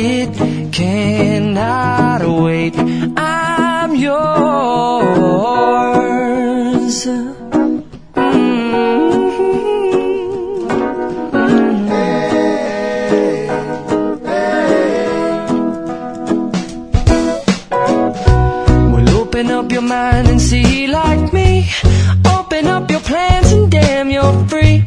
It cannot wait. I'm yours. Mm-hmm. Well, open up your mind and see like me. Open up your plans and damn, you're free.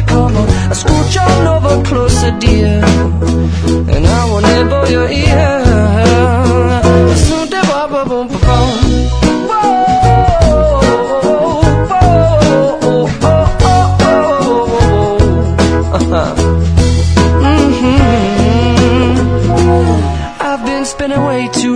To come on? Scooch on over closer, dear, and I will nibble your ear. Soon da ba ba boom ba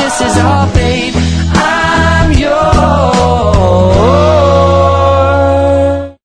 this is all, babe.